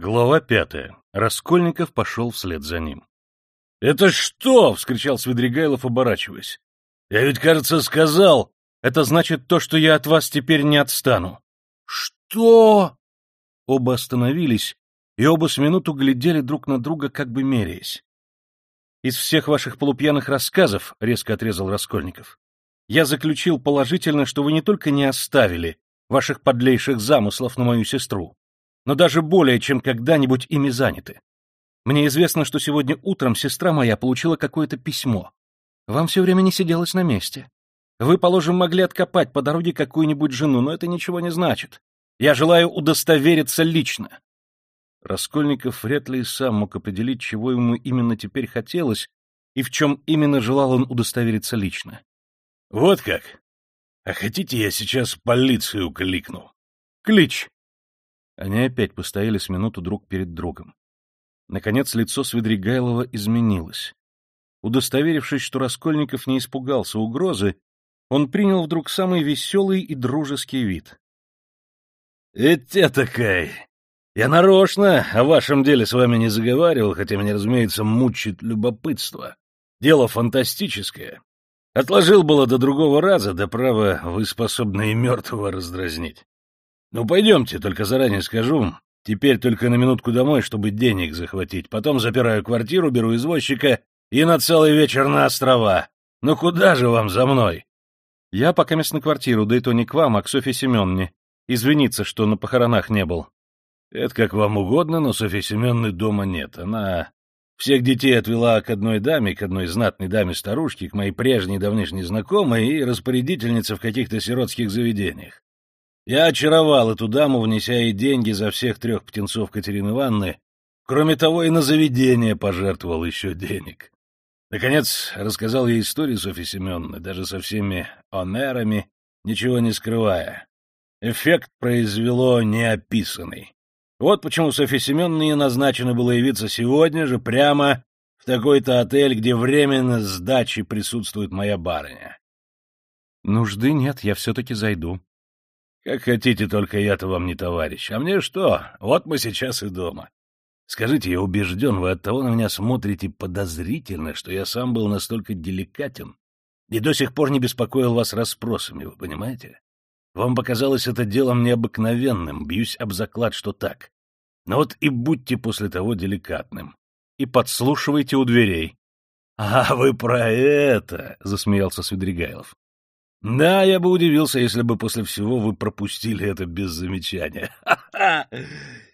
Глава пятая. Раскольников пошел вслед за ним. — Это что? — вскричал Свидригайлов, оборачиваясь. — Я ведь, кажется, сказал. Это значит то, что я от вас теперь не отстану. — Что? Оба остановились, и оба с минуту глядели друг на друга, как бы меряясь. — Из всех ваших полупьяных рассказов, — резко отрезал Раскольников, — я заключил положительно, что вы не только не оставили ваших подлейших замыслов на мою сестру, но даже более, чем когда-нибудь ими заняты. Мне известно, что сегодня утром сестра моя получила какое-то письмо. Вам все время не сиделось на месте. Вы, положим, могли откопать по дороге какую-нибудь жену, но это ничего не значит. Я желаю удостовериться лично. Раскольников вряд ли и сам мог определить, чего ему именно теперь хотелось и в чем именно желал он удостовериться лично. — Вот как? А хотите, я сейчас полицию кликну? — Клич! Они опять постояли с минуту друг перед другом. Наконец лицо Свидригайлова изменилось. Удостоверившись, что Раскольников не испугался угрозы, он принял вдруг самый веселый и дружеский вид. — Это такая! Я нарочно о вашем деле с вами не заговаривал, хотя меня, разумеется, мучит любопытство. Дело фантастическое. Отложил было до другого раза, да право, вы способны и мертвого раздразнить. Ну, пойдемте, только заранее скажу. Теперь только на минутку домой, чтобы денег захватить. Потом запираю квартиру, беру извозчика и на целый вечер на острова. Ну куда же вам за мной? Я пока мест на квартиру, да и то не к вам, а к Софье Семеновне. Извиниться, что на похоронах не был. Это как вам угодно, но Софьи Семеновны дома нет. Она всех детей отвела к одной даме, к одной знатной даме-старушке, к моей прежней давнишней знакомой и распорядительнице в каких-то сиротских заведениях. Я очаровал эту даму, внеся ей деньги за всех трех птенцов Катерины Ивановны. Кроме того, и на заведение пожертвовал еще денег. Наконец, рассказал ей историю Софьи Семеновны, даже со всеми онерами, ничего не скрывая. Эффект произвело неописанный. Вот почему Софье Семеновне назначено было явиться сегодня же прямо в такой-то отель, где временно с дачей присутствует моя барыня. — Нужды нет, я все-таки зайду. Как хотите, только я-то вам не товарищ. А мне что? Вот мы сейчас и дома. Скажите, я убежден, вы от того на меня смотрите подозрительно, что я сам был настолько деликатен и до сих пор не беспокоил вас расспросами, вы понимаете? Вам показалось это делом необыкновенным, бьюсь об заклад, что так. Но вот и будьте после того деликатным. И подслушивайте у дверей. — А вы про это! — засмеялся Свидригайлов. Да, я бы удивился, если бы после всего вы пропустили это без замечания.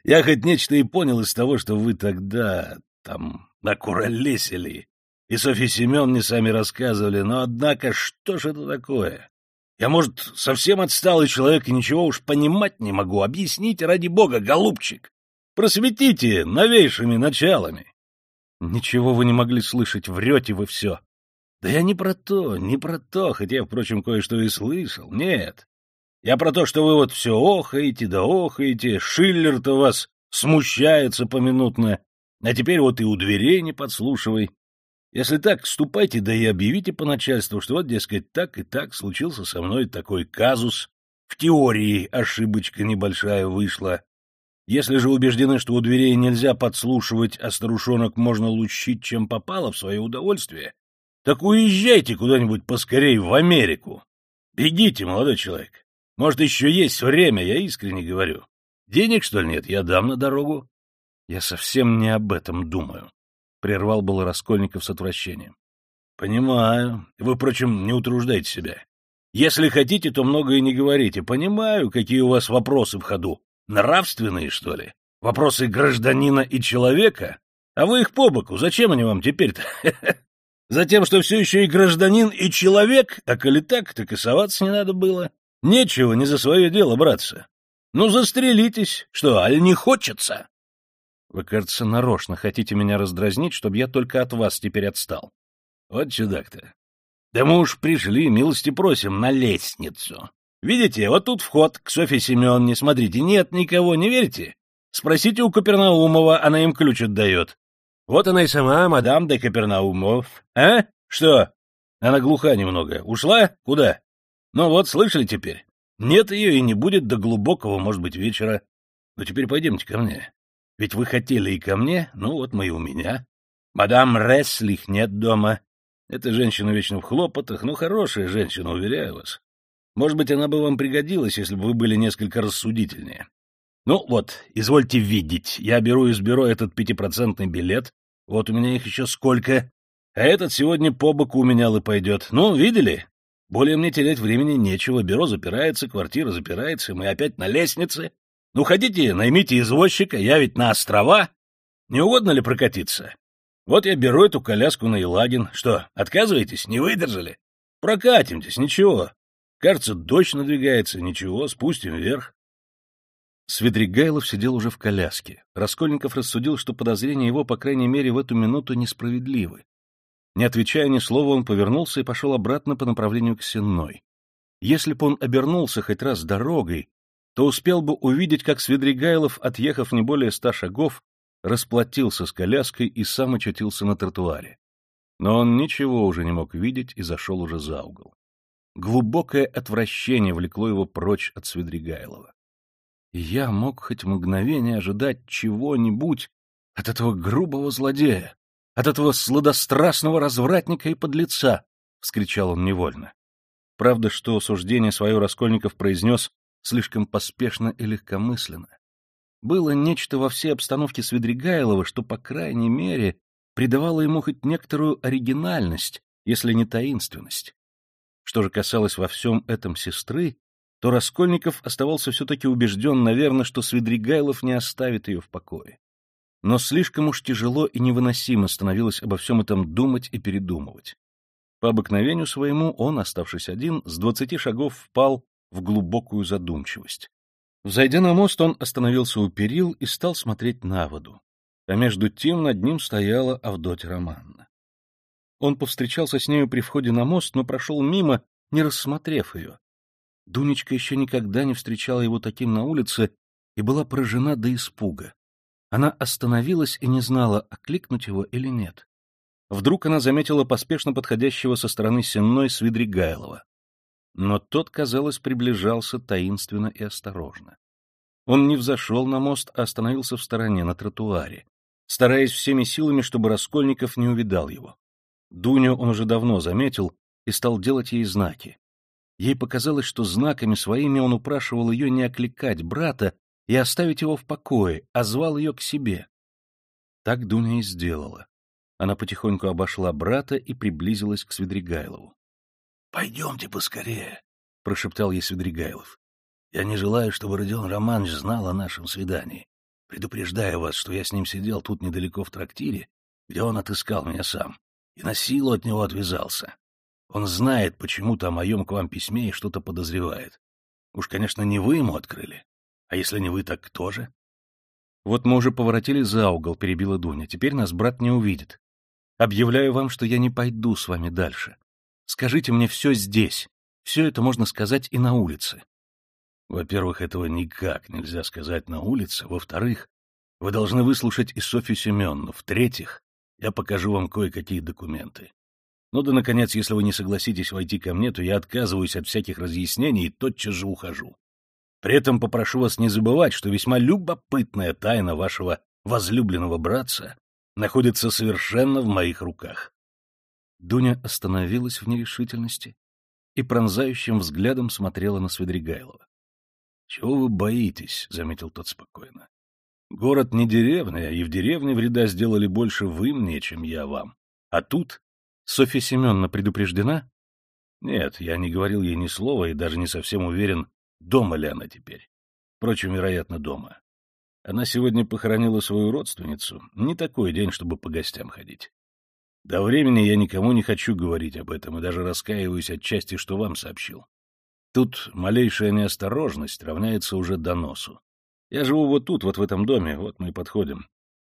Я хоть нечто и понял из того, что вы тогда там накуролесили. И Софья Семеновне сами рассказывали, но однако что ж это такое? Я, может, совсем отсталый человек и ничего уж понимать не могу. Объясните, ради бога, голубчик. Просветите новейшими началами. Ничего вы не могли слышать, врете вы все. Да я не про то, не про то, хотя, впрочем, кое-что и слышал. Нет. Я про то, что вы вот все охаете да охаете, Шиллер-то вас смущается поминутно, а теперь вот и у дверей не подслушивай. Если так, ступайте, да и объявите по начальству, что вот, дескать, так и так случился со мной такой казус. В теории ошибочка небольшая вышла. Если же убеждены, что у дверей нельзя подслушивать, а старушонок можно лучить, чем попало в свое удовольствие, так уезжайте куда-нибудь поскорей в Америку. Бегите, молодой человек. Может, еще есть время, я искренне говорю. Денег, что ли, нет? Я дам на дорогу. Я совсем не об этом думаю. Прервал был Раскольников с отвращением. Понимаю. Вы, впрочем, не утруждайте себя. Если хотите, то много и не говорите. Понимаю, какие у вас вопросы в ходу. Нравственные, что ли? Вопросы гражданина и человека? А вы их по боку. Зачем они вам теперь-то? Затем, что все еще и гражданин, и человек, а коли так, так и соваться не надо было. Нечего не за свое дело браться. Ну, застрелитесь. Что, аль не хочется? Вы, кажется, нарочно хотите меня раздразнить, чтобы я только от вас теперь отстал. Вот чудак-то. Да мы уж пришли, милости просим, на лестницу. Видите, вот тут вход к Софье Семеновне. Смотрите, нет никого, не верите? Спросите у Капернаумова, она им ключ отдает. Вот она и сама, мадам де Капернаумов. А? Что? Она глуха немного. Ушла? Куда? Ну вот, слышали теперь? Нет ее и не будет до глубокого, может быть, вечера. Ну теперь пойдемте ко мне. Ведь вы хотели и ко мне, ну вот мы и у меня. Мадам Реслих нет дома. Эта женщина вечно в хлопотах, но хорошая женщина, уверяю вас. Может быть, она бы вам пригодилась, если бы вы были несколько рассудительнее. Ну вот, извольте видеть, я беру из бюро этот пятипроцентный билет, вот у меня их еще сколько, а этот сегодня по боку у меня пойдет. Ну, видели? Более мне терять времени нечего, бюро запирается, квартира запирается, мы опять на лестнице. Ну, ходите, наймите извозчика, я ведь на острова. Не угодно ли прокатиться? Вот я беру эту коляску на Елагин. Что, отказываетесь? Не выдержали? Прокатимтесь, ничего. Кажется, дождь надвигается, ничего, спустим вверх. Свидригайлов сидел уже в коляске. Раскольников рассудил, что подозрения его, по крайней мере, в эту минуту несправедливы. Не отвечая ни слова, он повернулся и пошел обратно по направлению к Сенной. Если бы он обернулся хоть раз дорогой, то успел бы увидеть, как Свидригайлов, отъехав не более ста шагов, расплатился с коляской и сам очутился на тротуаре. Но он ничего уже не мог видеть и зашел уже за угол. Глубокое отвращение влекло его прочь от Свидригайлова. Я мог хоть мгновение ожидать чего-нибудь от этого грубого злодея, от этого сладострастного развратника и подлеца! — вскричал он невольно. Правда, что суждение свое Раскольников произнес слишком поспешно и легкомысленно. Было нечто во всей обстановке Свидригайлова, что, по крайней мере, придавало ему хоть некоторую оригинальность, если не таинственность. Что же касалось во всем этом сестры, то Раскольников оставался все-таки убежден, наверное, что Свидригайлов не оставит ее в покое но слишком уж тяжело и невыносимо становилось обо всем этом думать и передумывать. По обыкновению своему он, оставшись один, с двадцати шагов впал в глубокую задумчивость. Взойдя на мост, он остановился у перил и стал смотреть на воду. А между тем над ним стояла Авдотья Романна. Он повстречался с нею при входе на мост, но прошел мимо, не рассмотрев ее. Дунечка еще никогда не встречала его таким на улице и была поражена до испуга. Она остановилась и не знала, окликнуть его или нет. Вдруг она заметила поспешно подходящего со стороны Сенной Свидригайлова. Но тот, казалось, приближался таинственно и осторожно. Он не взошел на мост, а остановился в стороне, на тротуаре, стараясь всеми силами, чтобы Раскольников не увидал его. Дуню он уже давно заметил и стал делать ей знаки. Ей показалось, что знаками своими он упрашивал ее не окликать брата, и оставить его в покое, а звал ее к себе. Так Дуня и сделала. Она потихоньку обошла брата и приблизилась к Свидригайлову. — Пойдемте поскорее, — прошептал ей Свидригайлов. — Я не желаю, чтобы Родион Романович знал о нашем свидании. Предупреждаю вас, что я с ним сидел тут недалеко в трактире, где он отыскал меня сам, и на силу от него отвязался. Он знает почему-то о моем к вам письме и что-то подозревает. Уж, конечно, не вы ему открыли, а если не вы, так кто же? Вот мы уже поворотили за угол, перебила Дуня. Теперь нас брат не увидит. Объявляю вам, что я не пойду с вами дальше. Скажите мне все здесь. Все это можно сказать и на улице. Во-первых, этого никак нельзя сказать на улице. Во-вторых, вы должны выслушать и Софью Семеновну. В-третьих, я покажу вам кое-какие документы. Ну да, наконец, если вы не согласитесь войти ко мне, то я отказываюсь от всяких разъяснений и тотчас же ухожу. При этом попрошу вас не забывать, что весьма любопытная тайна вашего возлюбленного братца находится совершенно в моих руках. Дуня остановилась в нерешительности и пронзающим взглядом смотрела на Свидригайлова. — Чего вы боитесь? — заметил тот спокойно. — Город не деревня, и в деревне вреда сделали больше вы мне, чем я вам. А тут... Софья Семеновна предупреждена? Нет, я не говорил ей ни слова и даже не совсем уверен, Дома ли она теперь? Впрочем, вероятно, дома. Она сегодня похоронила свою родственницу. Не такой день, чтобы по гостям ходить. До времени я никому не хочу говорить об этом и даже раскаиваюсь отчасти, что вам сообщил. Тут малейшая неосторожность равняется уже доносу. Я живу вот тут, вот в этом доме, вот мы и подходим.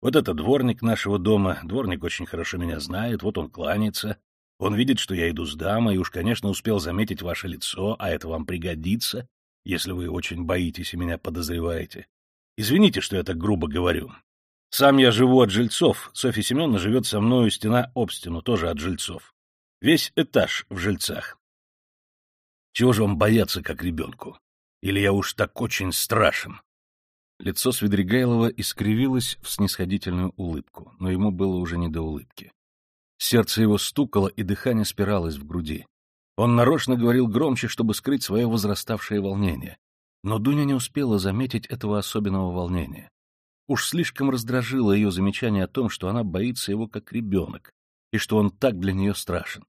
Вот это дворник нашего дома, дворник очень хорошо меня знает, вот он кланяется. Он видит, что я иду с дамой, и уж, конечно, успел заметить ваше лицо, а это вам пригодится, если вы очень боитесь и меня подозреваете. Извините, что я так грубо говорю. Сам я живу от жильцов, Софья Семеновна живет со мною стена об стену, тоже от жильцов. Весь этаж в жильцах. Чего же вам бояться, как ребенку? Или я уж так очень страшен? Лицо Свидригайлова искривилось в снисходительную улыбку, но ему было уже не до улыбки. Сердце его стукало, и дыхание спиралось в груди. Он нарочно говорил громче, чтобы скрыть свое возраставшее волнение. Но Дуня не успела заметить этого особенного волнения. Уж слишком раздражило ее замечание о том, что она боится его как ребенок, и что он так для нее страшен.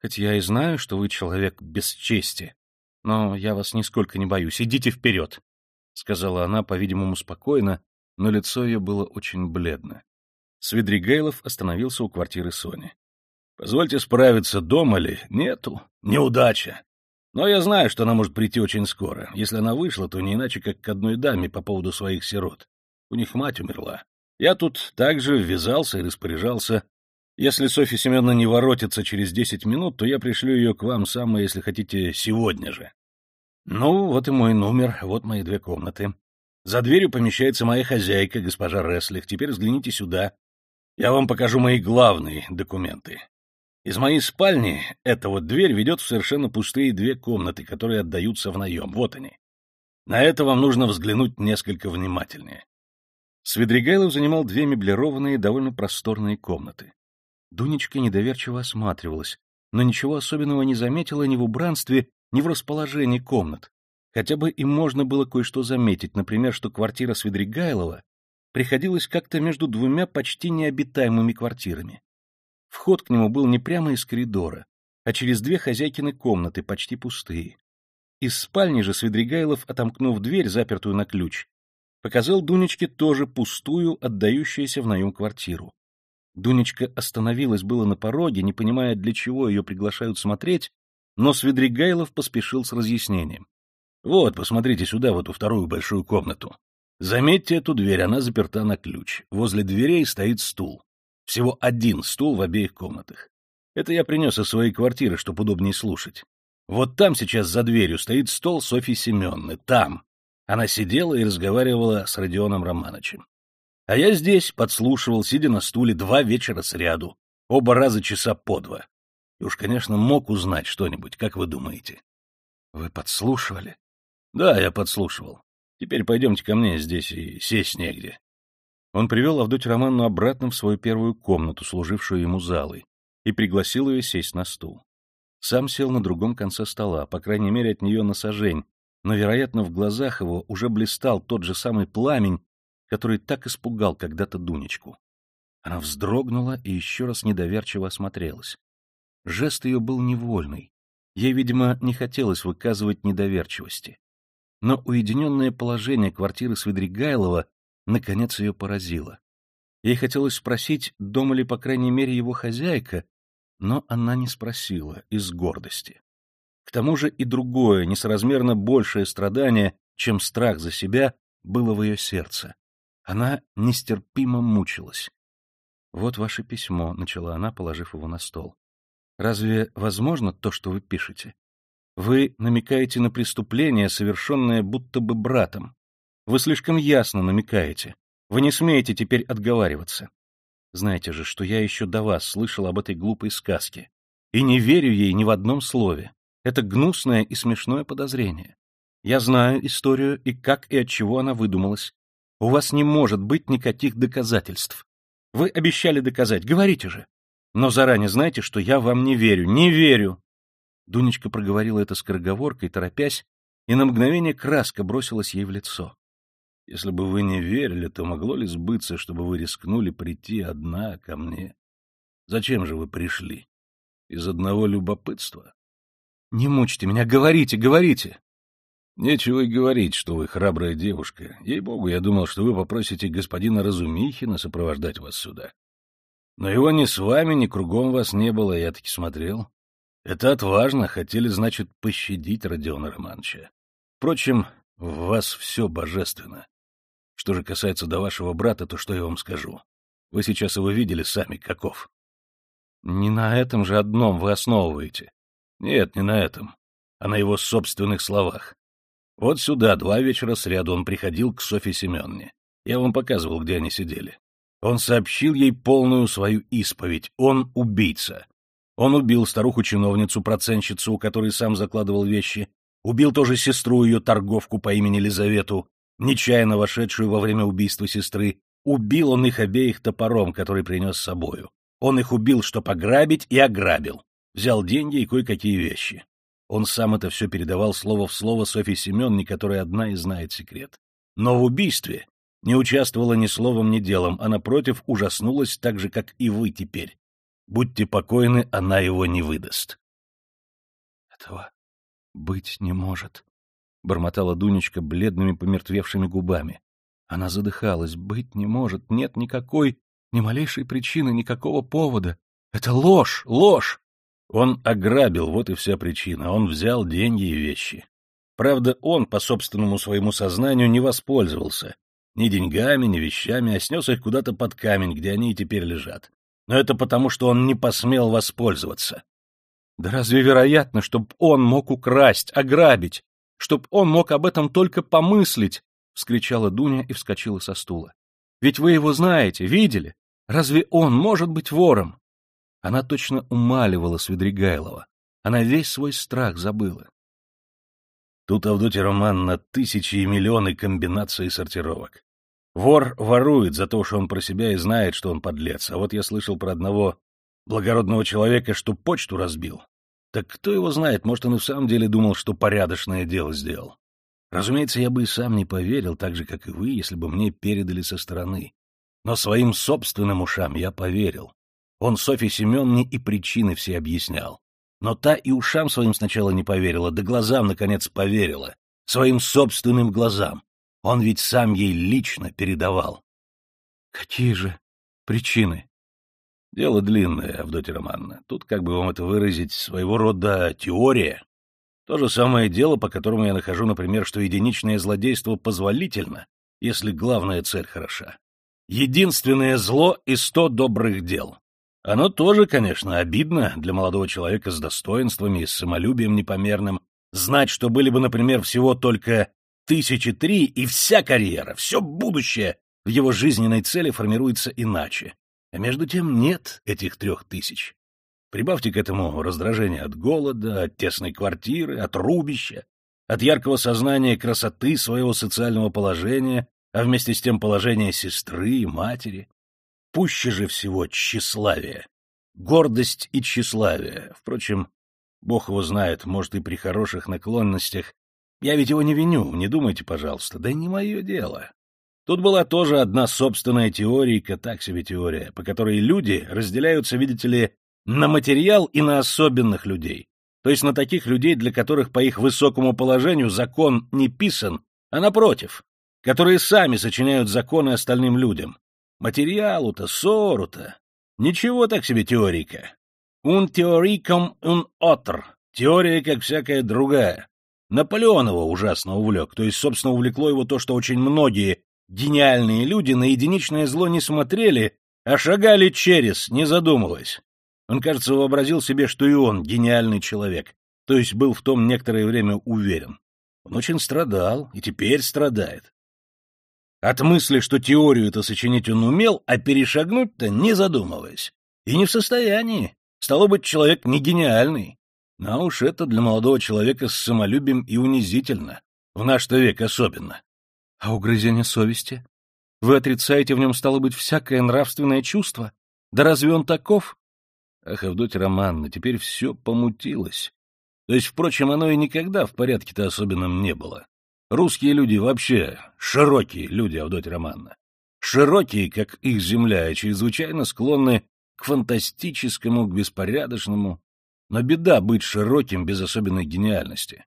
Хоть я и знаю, что вы человек без чести, но я вас нисколько не боюсь. Идите вперед, — сказала она, по-видимому, спокойно, но лицо ее было очень бледно. Свидригейлов остановился у квартиры Сони. — Позвольте справиться, дома ли? Нету. Неудача. Но я знаю, что она может прийти очень скоро. Если она вышла, то не иначе, как к одной даме по поводу своих сирот. У них мать умерла. Я тут также ввязался и распоряжался. Если Софья Семеновна не воротится через десять минут, то я пришлю ее к вам самое, если хотите, сегодня же. Ну, вот и мой номер, вот мои две комнаты. За дверью помещается моя хозяйка, госпожа Реслих. Теперь взгляните сюда. Я вам покажу мои главные документы. Из моей спальни эта вот дверь ведет в совершенно пустые две комнаты, которые отдаются в наем. Вот они. На это вам нужно взглянуть несколько внимательнее. Свидригайлов занимал две меблированные, довольно просторные комнаты. Дунечка недоверчиво осматривалась, но ничего особенного не заметила ни в убранстве, ни в расположении комнат. Хотя бы и можно было кое-что заметить, например, что квартира Свидригайлова приходилась как-то между двумя почти необитаемыми квартирами. Вход к нему был не прямо из коридора, а через две хозяйкины комнаты, почти пустые. Из спальни же Свидригайлов, отомкнув дверь, запертую на ключ, показал Дунечке тоже пустую, отдающуюся в наем квартиру. Дунечка остановилась было на пороге, не понимая, для чего ее приглашают смотреть, но Свидригайлов поспешил с разъяснением. — Вот, посмотрите сюда, в эту вторую большую комнату. Заметьте эту дверь, она заперта на ключ. Возле дверей стоит стул. Всего один стул в обеих комнатах. Это я принес из своей квартиры, чтобы удобнее слушать. Вот там сейчас за дверью стоит стол Софьи Семенны. Там. Она сидела и разговаривала с Родионом Романовичем. А я здесь подслушивал, сидя на стуле, два вечера сряду, оба раза часа по два. И уж, конечно, мог узнать что-нибудь, как вы думаете. — Вы подслушивали? — Да, я подслушивал. Теперь пойдемте ко мне здесь и сесть негде. Он привел Авдотью Романну обратно в свою первую комнату, служившую ему залой, и пригласил ее сесть на стул. Сам сел на другом конце стола, по крайней мере, от нее на сажень, но, вероятно, в глазах его уже блистал тот же самый пламень, который так испугал когда-то Дунечку. Она вздрогнула и еще раз недоверчиво осмотрелась. Жест ее был невольный. Ей, видимо, не хотелось выказывать недоверчивости. Но уединенное положение квартиры Свидригайлова наконец ее поразило. Ей хотелось спросить, дома ли, по крайней мере, его хозяйка, но она не спросила из гордости. К тому же и другое, несоразмерно большее страдание, чем страх за себя, было в ее сердце. Она нестерпимо мучилась. «Вот ваше письмо», — начала она, положив его на стол. «Разве возможно то, что вы пишете? Вы намекаете на преступление, совершенное будто бы братом. Вы слишком ясно намекаете. Вы не смеете теперь отговариваться. Знаете же, что я еще до вас слышал об этой глупой сказке. И не верю ей ни в одном слове. Это гнусное и смешное подозрение. Я знаю историю и как и от чего она выдумалась. У вас не может быть никаких доказательств. Вы обещали доказать, говорите же. Но заранее знаете, что я вам не верю, не верю. Дунечка проговорила это скороговоркой, торопясь, и на мгновение краска бросилась ей в лицо. Если бы вы не верили, то могло ли сбыться, чтобы вы рискнули прийти одна ко мне? Зачем же вы пришли? Из одного любопытства? Не мучьте меня, говорите, говорите. Нечего и говорить, что вы храбрая девушка. Ей-богу, я думал, что вы попросите господина Разумихина сопровождать вас сюда. Но его ни с вами, ни кругом вас не было, я таки смотрел. Это отважно, хотели, значит, пощадить Родиона Романовича. Впрочем, в вас все божественно. Что же касается до вашего брата, то что я вам скажу? Вы сейчас его видели сами, каков. Не на этом же одном вы основываете. Нет, не на этом, а на его собственных словах. Вот сюда два вечера сряду он приходил к Софье Семеновне. Я вам показывал, где они сидели. Он сообщил ей полную свою исповедь. Он убийца. Он убил старуху-чиновницу, процентщицу, у которой сам закладывал вещи. Убил тоже сестру ее, торговку по имени Лизавету. нечаянно вошедшую во время убийства сестры, убил он их обеих топором, который принес с собою. Он их убил, чтоб ограбить, и ограбил. Взял деньги и кое-какие вещи. Он сам это все передавал слово в слово Софье Семеновне, которая одна и знает секрет. Но в убийстве не участвовала ни словом, ни делом, а, напротив, ужаснулась так же, как и вы теперь. Будьте покойны, она его не выдаст. — Этого быть не может, — бормотала Дунечка бледными помертвевшими губами. Она задыхалась. Быть не может, нет никакой, ни малейшей причины, никакого повода. Это ложь, ложь! Он ограбил, вот и вся причина. Он взял деньги и вещи. Правда, он, по собственному своему сознанию, не воспользовался. Ни деньгами, ни вещами, а снес их куда-то под камень, где они и теперь лежат. Но это потому, что он не посмел воспользоваться. Да разве вероятно, чтобы он мог украсть, ограбить, чтоб он мог об этом только помыслить? — вскричала Дуня и вскочила со стула. — Ведь вы его знаете, видели? Разве он может быть вором? Она точно умаливала Свидригайлова. Она весь свой страх забыла. Тут Авдотья Романна тысячи и миллионы комбинаций сортировок. Вор ворует за то, что он про себя и знает, что он подлец. А вот я слышал про одного благородного человека, что почту разбил. Так кто его знает, может, он и в самом деле думал, что порядочное дело сделал. Разумеется, я бы и сам не поверил, так же, как и вы, если бы мне передали со стороны. Но своим собственным ушам я поверил. Он Софье Семеновне и причины все объяснял. Но та и ушам своим сначала не поверила, да глазам, наконец, поверила. Своим собственным глазам. Он ведь сам ей лично передавал. Какие же причины? Дело длинное, Авдотья Романовна. Тут, как бы вам это выразить, своего рода теория. То же самое дело, по которому я нахожу, например, что единичное злодейство позволительно, если главная цель хороша. Единственное зло и сто добрых дел. Оно тоже, конечно, обидно для молодого человека с достоинствами и самолюбием непомерным, знать, что были бы, например, всего только тысячи три, и вся карьера, все будущее в его жизненной цели формируется иначе. А между тем нет этих трех тысяч. Прибавьте к этому раздражение от голода, от тесной квартиры, от рубища, от яркого сознания красоты своего социального положения, а вместе с тем положения сестры и матери. Пуще же всего тщеславие. Гордость и тщеславие. Впрочем, бог его знает, может, и при хороших наклонностях. Я ведь его не виню, не думайте, пожалуйста, да не мое дело. Тут была тоже одна собственная теория, так себе теория, по которой люди разделяются, видите ли, на материал и на особенных людей. То есть на таких людей, для которых по их высокому положению закон не писан, а напротив, которые сами сочиняют законы остальным людям. Материалу-то, ссору-то. Ничего так себе теорика. Un теориком un отр. Теория, как всякая другая. Наполеонова ужасно увлек, то есть, собственно, увлекло его то, что очень многие гениальные люди на единичное зло не смотрели, а шагали через, не задумываясь. Он, кажется, вообразил себе, что и он гениальный человек, то есть был в том некоторое время уверен. Он очень страдал и теперь страдает. От мысли, что теорию это сочинить он умел, а перешагнуть-то не задумываясь. И не в состоянии. Стало быть, человек не гениальный. А уж это для молодого человека с самолюбием и унизительно. В наш-то век особенно. А угрызение совести? Вы отрицаете в нем, стало быть, всякое нравственное чувство? Да разве он таков? Ах, Авдотья Романна, теперь все помутилось. То есть, впрочем, оно и никогда в порядке-то особенном не было. Русские люди вообще широкие люди, Авдотья Романна. Широкие, как их земля, и чрезвычайно склонны к фантастическому, к беспорядочному. Но беда быть широким без особенной гениальности.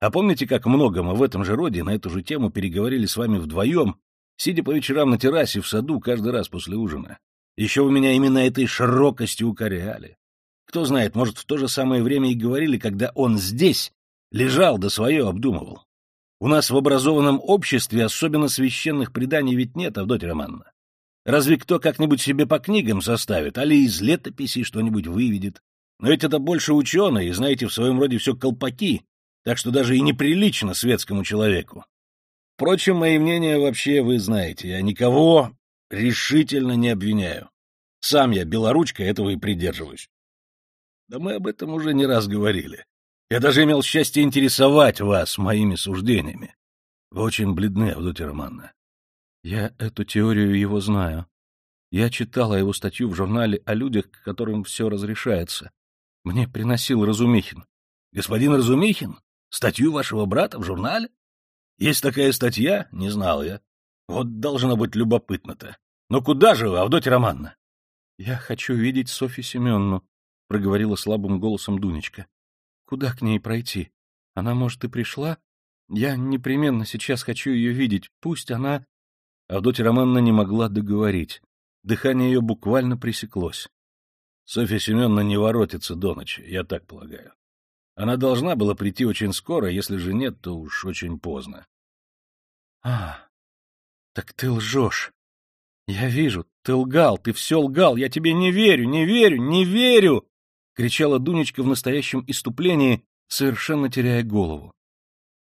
А помните, как много мы в этом же роде на эту же тему переговорили с вами вдвоем, сидя по вечерам на террасе в саду каждый раз после ужина? Еще у меня именно этой широкостью укоряли. Кто знает, может, в то же самое время и говорили, когда он здесь лежал да свое обдумывал. У нас в образованном обществе особенно священных преданий ведь нет, Авдотья Романовна. Разве кто как-нибудь себе по книгам составит, али из летописей что-нибудь выведет? Но ведь это больше ученые, и, знаете, в своем роде все колпаки, так что даже и неприлично светскому человеку. Впрочем, мои мнения вообще вы знаете, я никого решительно не обвиняю. Сам я, белоручка, этого и придерживаюсь. Да мы об этом уже не раз говорили. Я даже имел счастье интересовать вас моими суждениями. Вы очень бледны, Авдотья Романна. Я эту теорию его знаю. Я читала его статью в журнале о людях, которым все разрешается. Мне приносил Разумихин. Господин Разумихин? Статью вашего брата в журнале? Есть такая статья? Не знал я. Вот должно быть любопытно-то. Но куда же вы, Авдотья Романна? Я хочу видеть Софью Семеновну, — проговорила слабым голосом Дунечка. — Куда к ней пройти? Она, может, и пришла? Я непременно сейчас хочу ее видеть. Пусть она... Авдотья Романовна не могла договорить. Дыхание ее буквально пресеклось. Софья Семеновна не воротится до ночи, я так полагаю. Она должна была прийти очень скоро, если же нет, то уж очень поздно. — А, так ты лжешь. Я вижу, ты лгал, ты все лгал, я тебе не верю, не верю, не верю! — кричала Дунечка в настоящем иступлении, совершенно теряя голову.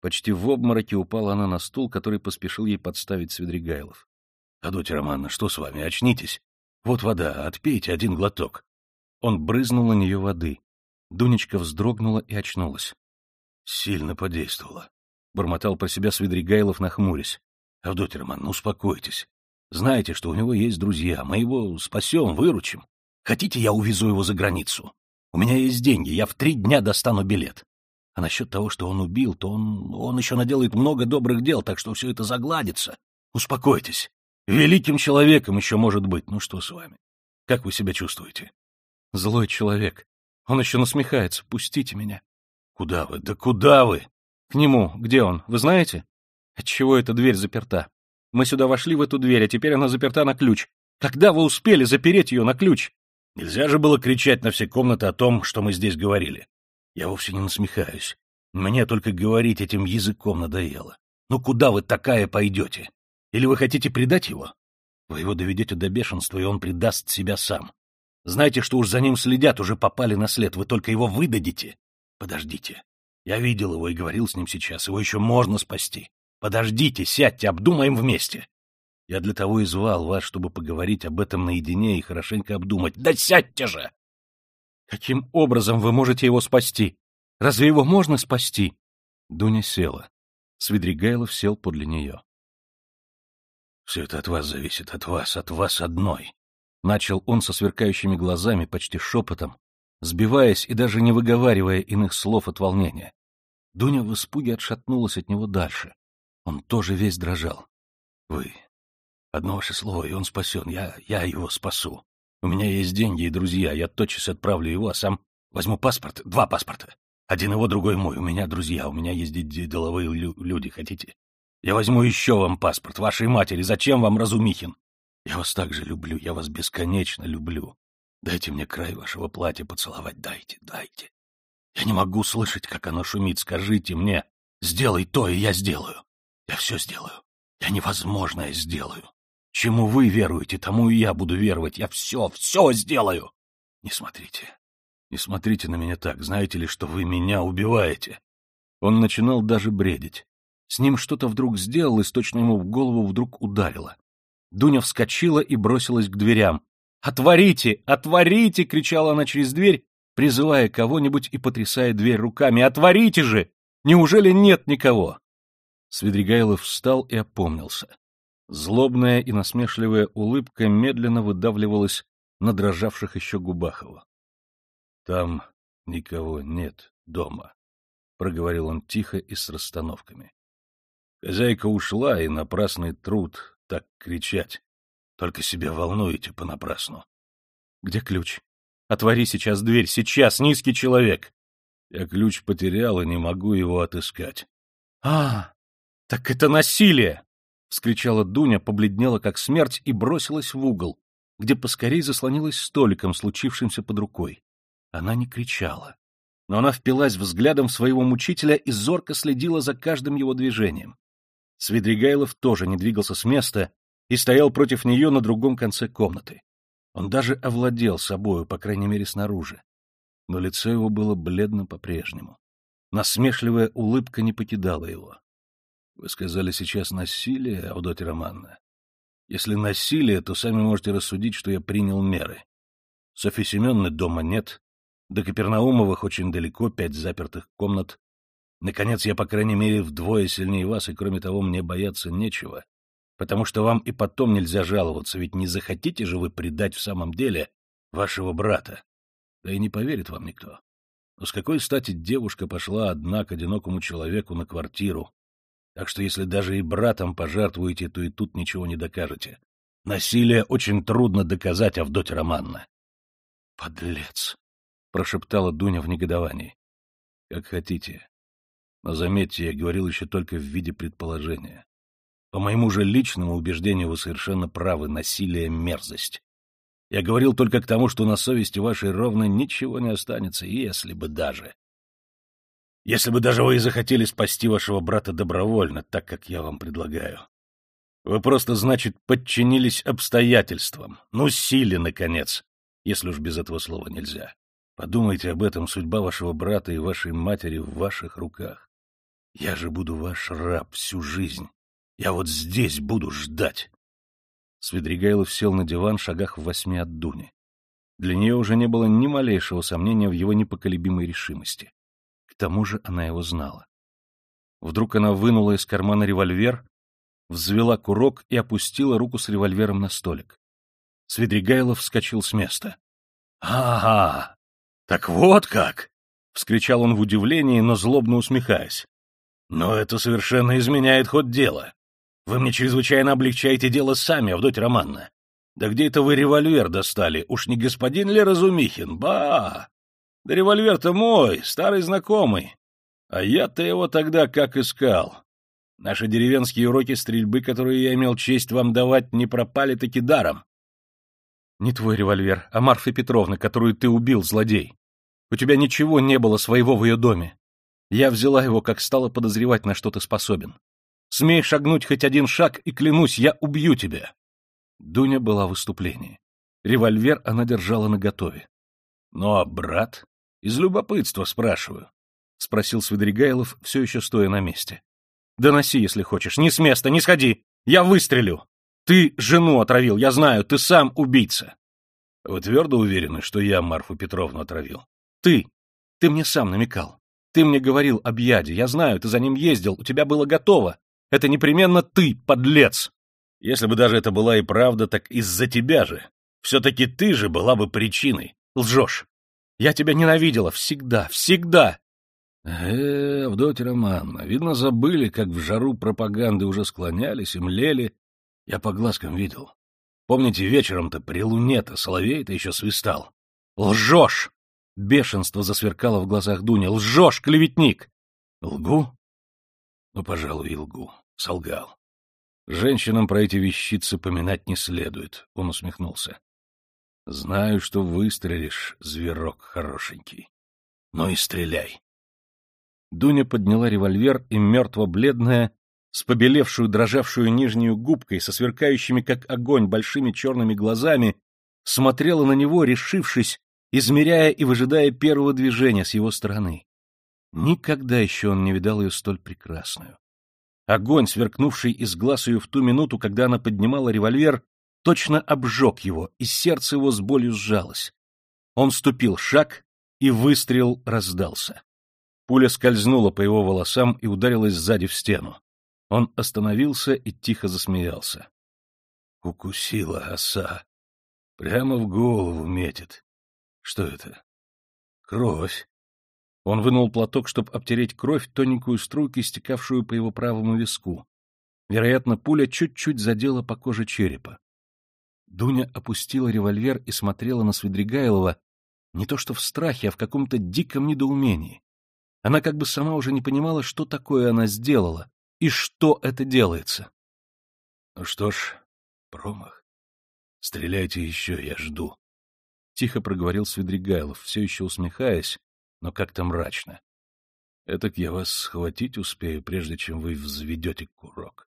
Почти в обмороке упала она на стул, который поспешил ей подставить Свидригайлов. — Адотья Романовна, что с вами? Очнитесь. Вот вода, отпейте один глоток. Он брызнул на нее воды. Дунечка вздрогнула и очнулась. — Сильно подействовало. Бормотал про себя Свидригайлов, нахмурясь. — Авдотья Романовна, успокойтесь. Знаете, что у него есть друзья. Мы его спасем, выручим. Хотите, я увезу его за границу? У меня есть деньги, я в три дня достану билет. А насчет того, что он убил, то он, он еще наделает много добрых дел, так что все это загладится. Успокойтесь. Великим человеком еще может быть. Ну что с вами? Как вы себя чувствуете? Злой человек. Он еще насмехается. Пустите меня. Куда вы? Да куда вы? К нему. Где он? Вы знаете? Отчего эта дверь заперта? Мы сюда вошли в эту дверь, а теперь она заперта на ключ. Когда вы успели запереть ее на ключ? Нельзя же было кричать на все комнаты о том, что мы здесь говорили. Я вовсе не насмехаюсь. Мне только говорить этим языком надоело. Ну куда вы такая пойдете? Или вы хотите предать его? Вы его доведете до бешенства, и он предаст себя сам. Знаете, что уж за ним следят, уже попали на след, вы только его выдадите. Подождите. Я видел его и говорил с ним сейчас, его еще можно спасти. Подождите, сядьте, обдумаем вместе. Я для того и звал вас, чтобы поговорить об этом наедине и хорошенько обдумать. Да сядьте же! Каким образом вы можете его спасти? Разве его можно спасти? Дуня села. Свидригайлов сел подле нее. — Все это от вас зависит, от вас, от вас одной. Начал он со сверкающими глазами, почти шепотом, сбиваясь и даже не выговаривая иных слов от волнения. Дуня в испуге отшатнулась от него дальше. Он тоже весь дрожал. — Вы. Одно ваше слово, и он спасен. Я, я его спасу. У меня есть деньги и друзья, я тотчас отправлю его, а сам возьму паспорт, два паспорта. Один его, другой мой. У меня друзья, у меня есть деловые люди, хотите? Я возьму еще вам паспорт, вашей матери. Зачем вам Разумихин? Я вас так же люблю, я вас бесконечно люблю. Дайте мне край вашего платья поцеловать, дайте, дайте. Я не могу слышать, как оно шумит. Скажите мне, сделай то, и я сделаю. Я все сделаю. Я невозможное сделаю. Чему вы веруете, тому и я буду веровать. Я все, все сделаю. Не смотрите. Не смотрите на меня так. Знаете ли, что вы меня убиваете? Он начинал даже бредить. С ним что-то вдруг сделалось, точно ему в голову вдруг ударило. Дуня вскочила и бросилась к дверям. «Отворите! Отворите!» — кричала она через дверь, призывая кого-нибудь и потрясая дверь руками. «Отворите же! Неужели нет никого?» Свидригайлов встал и опомнился. Злобная и насмешливая улыбка медленно выдавливалась на дрожавших еще губах его. — Там никого нет дома, — проговорил он тихо и с расстановками. Хозяйка ушла, и напрасный труд так кричать. Только себя волнуете понапрасну. — Где ключ? Отвори сейчас дверь, сейчас, низкий человек! Я ключ потерял и не могу его отыскать. — А, так это насилие! — вскричала Дуня, побледнела как смерть и бросилась в угол, где поскорей заслонилась столиком, случившимся под рукой. Она не кричала, но она впилась взглядом в своего мучителя и зорко следила за каждым его движением. Свидригайлов тоже не двигался с места и стоял против нее на другом конце комнаты. Он даже овладел собою, по крайней мере, снаружи. Но лицо его было бледно по-прежнему. Насмешливая улыбка не покидала его. Вы сказали сейчас насилие, Авдотья Романна. Если насилие, то сами можете рассудить, что я принял меры. Софьи Семеновны дома нет, до Капернаумовых очень далеко, пять запертых комнат. Наконец, я, по крайней мере, вдвое сильнее вас, и, кроме того, мне бояться нечего, потому что вам и потом нельзя жаловаться, ведь не захотите же вы предать в самом деле вашего брата. Да и не поверит вам никто. Но с какой стати девушка пошла одна к одинокому человеку на квартиру? Так что если даже и братом пожертвуете, то и тут ничего не докажете. Насилие очень трудно доказать, Авдотья Романна. — Подлец! — прошептала Дуня в негодовании. — Как хотите. Но заметьте, я говорил еще только в виде предположения. По моему же личному убеждению вы совершенно правы, насилие — мерзость. Я говорил только к тому, что на совести вашей ровно ничего не останется, если бы даже. Если бы даже вы и захотели спасти вашего брата добровольно, так как я вам предлагаю. Вы просто, значит, подчинились обстоятельствам. Ну, силе, наконец, если уж без этого слова нельзя. Подумайте об этом, судьба вашего брата и вашей матери в ваших руках. Я же буду ваш раб всю жизнь. Я вот здесь буду ждать. Свидригайлов сел на диван в шагах в восьми от Дуни. Для нее уже не было ни малейшего сомнения в его непоколебимой решимости. Тому же она его знала. Вдруг она вынула из кармана револьвер, взвела курок и опустила руку с револьвером на столик. Свидригайлов вскочил с места. — Ага, так вот как! — вскричал он в удивлении, но злобно усмехаясь. Но это совершенно изменяет ход дела. Вы мне чрезвычайно облегчаете дело сами, Авдотья Романна. Да где это вы револьвер достали? Уж не господин ли Разумихин? Ба! Да револьвер-то мой, старый знакомый. А я-то его тогда как искал. Наши деревенские уроки стрельбы, которые я имел честь вам давать, не пропали-таки даром. Не твой револьвер, а Марфы Петровны, которую ты убил, злодей. У тебя ничего не было своего в ее доме. Я взяла его, как стала подозревать, на что ты способен. Смей шагнуть хоть один шаг, и клянусь, я убью тебя. Дуня была в выступлении. Револьвер она держала наготове. — Ну а брат? Из любопытства спрашиваю. — спросил Свидригайлов, все еще стоя на месте. — Доноси, если хочешь. Не с места, не сходи. Я выстрелю. Ты жену отравил, я знаю, ты сам убийца. — Вы твердо уверены, что я Марфу Петровну отравил? — Ты. Ты мне сам намекал. Ты мне говорил об яде, я знаю, ты за ним ездил, у тебя было готово. Это непременно ты, подлец. Если бы даже это была и правда, так из-за тебя же. Все-таки ты же была бы причиной. Лжешь. Я тебя ненавидела всегда, всегда. Э, Авдотья Романовна, видно, забыли, как в жару пропаганды уже склонялись и млели. Я по глазкам видел. Помните, вечером-то при луне-то соловей-то еще свистал. Лжешь! Бешенство засверкало в глазах Дуни. «Лжешь, клеветник!» «Лгу?» «Ну, пожалуй, и лгу. Солгал. Женщинам про эти вещицы поминать не следует», — он усмехнулся. «Знаю, что выстрелишь, зверок хорошенький. Но и стреляй». Дуня подняла револьвер и мертво-бледная, с побелевшую, дрожавшую нижнюю губкой, со сверкающими, как огонь, большими черными глазами, смотрела на него, решившись, измеряя и выжидая первого движения с его стороны. Никогда еще он не видал ее столь прекрасную. Огонь, сверкнувший из глаз ее в ту минуту, когда она поднимала револьвер, точно обжег его, и сердце его с болью сжалось. Он ступил шаг, и выстрел раздался. Пуля скользнула по его волосам и ударилась сзади в стену. Он остановился и тихо засмеялся. Укусила оса. Прямо в голову метит. Что это? Кровь. Он вынул платок, чтобы обтереть кровь, тоненькую струйку, стекавшую по его правому виску. Вероятно, пуля чуть-чуть задела по коже черепа. Дуня опустила револьвер и смотрела на Свидригайлова не то что в страхе, а в каком-то диком недоумении. Она как бы сама уже не понимала, что такое она сделала и что это делается. Ну что ж, промах. Стреляйте еще, я жду тихо проговорил Свидригайлов, все еще усмехаясь, но как-то мрачно. — Этак я вас схватить успею, прежде чем вы взведете курок.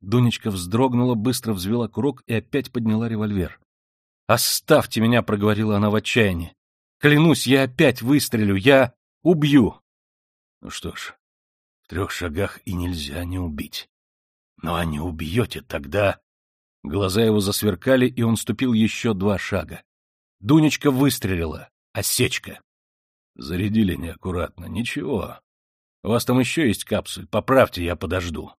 Дунечка вздрогнула, быстро взвела курок и опять подняла револьвер. — Оставьте меня, — проговорила она в отчаянии. — Клянусь, я опять выстрелю, я убью. — Ну что ж, в трех шагах и нельзя не убить. Ну а не убьете, тогда... Глаза его засверкали, и он ступил еще два шага. Дунечка выстрелила. Осечка. Зарядили неаккуратно. Ничего. У вас там еще есть капсуль, поправьте, я подожду.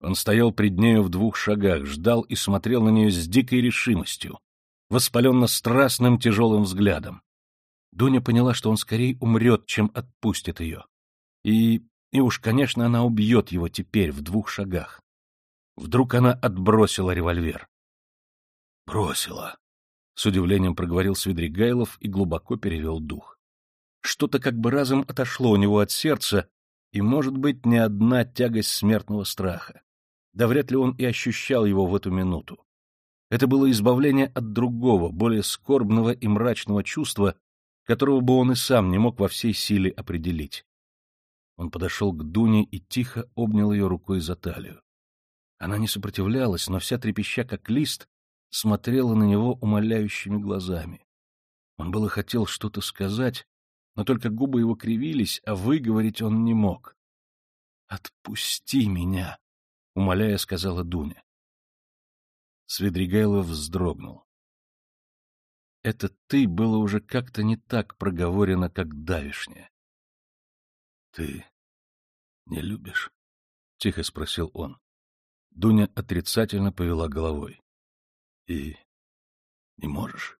Он стоял пред нею в двух шагах, ждал и смотрел на нее с дикой решимостью, воспаленно-страстным тяжелым взглядом. Дуня поняла, что он скорее умрет, чем отпустит ее. И... и уж, конечно, она убьет его теперь, в двух шагах. Вдруг она отбросила револьвер. «Бросила», — с удивлением проговорил Свидригайлов и глубоко перевел дух. Что-то как бы разом отошло у него от сердца, и, может быть, не одна тягость смертного страха. Да вряд ли он и ощущал его в эту минуту. Это было избавление от другого, более скорбного и мрачного чувства, которого бы он и сам не мог во всей силе определить. Он подошел к Дуне и тихо обнял ее рукой за талию. Она не сопротивлялась, но вся трепеща, как лист, смотрела на него умоляющими глазами. Он было хотел что-то сказать, но только губы его кривились, а выговорить он не мог. «Отпусти меня!» — умоляя, сказала Дуня. Свидригайлов вздрогнул. Это «ты» было уже как-то не так проговорено, как давишнее. — Ты не любишь? — тихо спросил он. Дуня отрицательно повела головой. — И не можешь?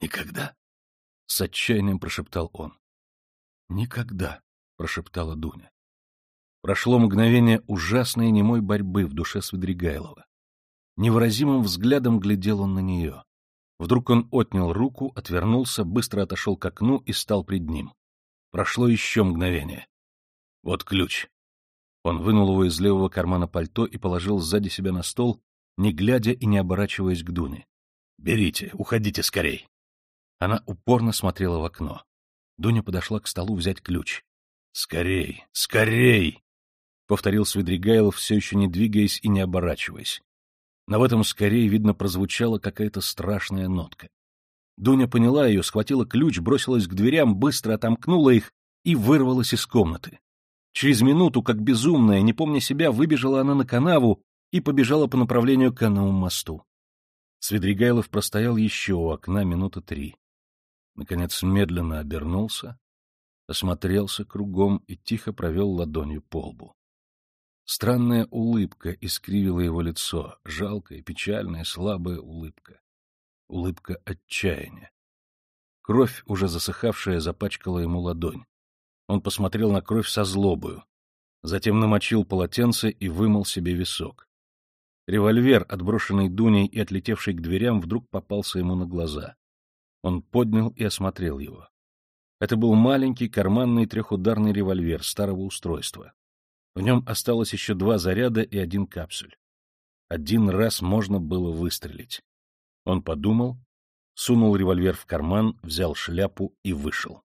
Никогда? — с отчаянием прошептал он. — Никогда, — прошептала Дуня. Прошло мгновение ужасной немой борьбы в душе Свидригайлова. Невыразимым взглядом глядел он на нее. Вдруг он отнял руку, отвернулся, быстро отошел к окну и стал пред ним. Прошло еще мгновение. Вот ключ. Он вынул его из левого кармана пальто и положил сзади себя на стол, не глядя и не оборачиваясь к Дуне. — Берите, уходите скорей. Она упорно смотрела в окно. Дуня подошла к столу взять ключ. — Скорей, скорей! — повторил Свидригайлов, все еще не двигаясь и не оборачиваясь. Но в этом скорее, видно, прозвучала какая-то страшная нотка. Дуня поняла ее, схватила ключ, бросилась к дверям, быстро отомкнула их и вырвалась из комнаты. Через минуту, как безумная, не помня себя, выбежала она на канаву и побежала по направлению к Кановому мосту. Свидригайлов простоял еще у окна минуты три. Наконец медленно обернулся, осмотрелся кругом и тихо провел ладонью по лбу. Странная улыбка искривила его лицо, жалкая, печальная, слабая улыбка. Улыбка отчаяния. Кровь, уже засыхавшая, запачкала ему ладонь. Он посмотрел на кровь со злобою. Затем намочил полотенце и вымыл себе висок. Револьвер, отброшенный Дуней и отлетевший к дверям, вдруг попался ему на глаза. Он поднял и осмотрел его. Это был маленький карманный трехударный револьвер старого устройства. В нем осталось еще два заряда и один капсуль. Один раз можно было выстрелить. Он подумал, сунул револьвер в карман, взял шляпу и вышел.